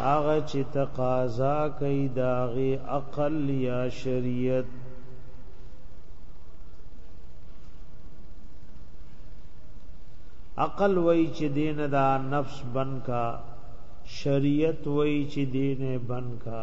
هغه چې تقاضا کوي داغه عقل یا شریعت عقل وای چې دین دا نفس بن کا شریعت وای چې دین بن کا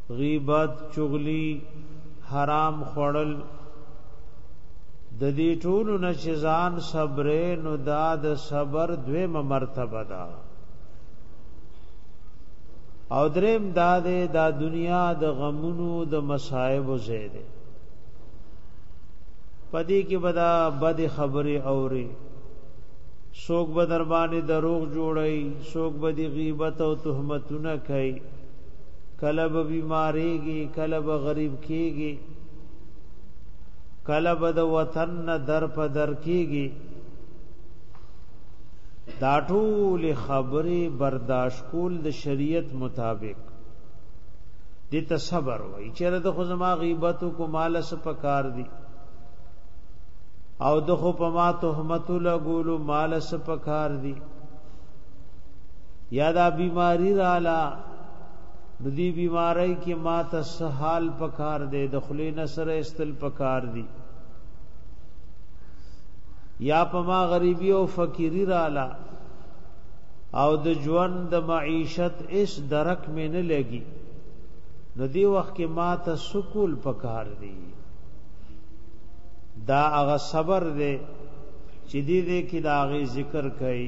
غیبت چغلی حرام خوړل د دې ټولو نه چې ځان صبرې نو دا د صبر دویمه مرتبه ده او دریم دا ده دا دنیا د غمونو د مصائب زیاده پدې کې بدا بد خبرې اوري سوک به در باندې دروغ جوړي سوک به دی غیبت او تهمتونه کوي کله به بیماریږي کله به غریب کیږي کله به د وطن نه در په در کیږي دا ټول خبره برداشت کول د شریعت مطابق دې ته صبر وای چیرې د خو زما غیبت کو مال سپکار دي او د خو په ما تهمت لګول مال سپکار دي یا دا بیماری رااله نو دی بیماری کې ما ته سحال پکار دی د خلی نصر استل پکار دی یا په ما غریبی او فقیری رااله او د ژوند د معیشت اس درک مې نه لګي نو دی وخت کې ما ته سکول پکار دی دا هغه صبر دی چې دې دې کې دا غي ذکر کړي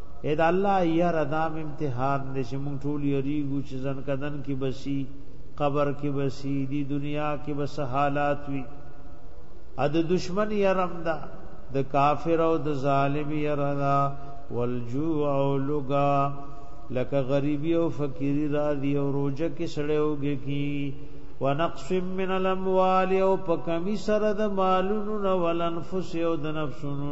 اې دا الله یار دام امتحان دې چې مونږ ټول یریږو چې ځن کدن کې بسی قبر کې بسی دی دنیا کې بس حالات وی ا د دشمن یرم دا د کافر او د ظالم یردا والجوع او لغا لکه غریبی او فقیری را دی او روزه کې سړیوږي کی ونقص من الاموال او په کمی سره د مالونو ولنفس او د نفسونو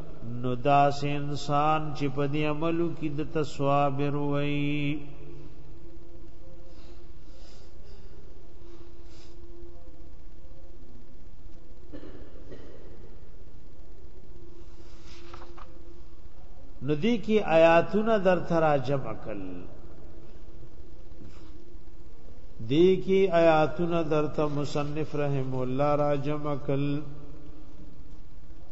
نو داس انسان چې په دې عملو کې د تصابر وای نو دې کې آیاتونه در تراجم کل دې کې آیاتونه در ته مصنف رحم الله راجم کل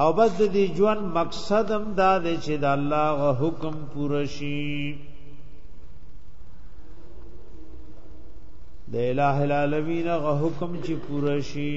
او بس د دې ژوند مقصد هم دا دی چې د الله غ حکم پوره شي د الٰه العالمین غ حکم چې پوره شي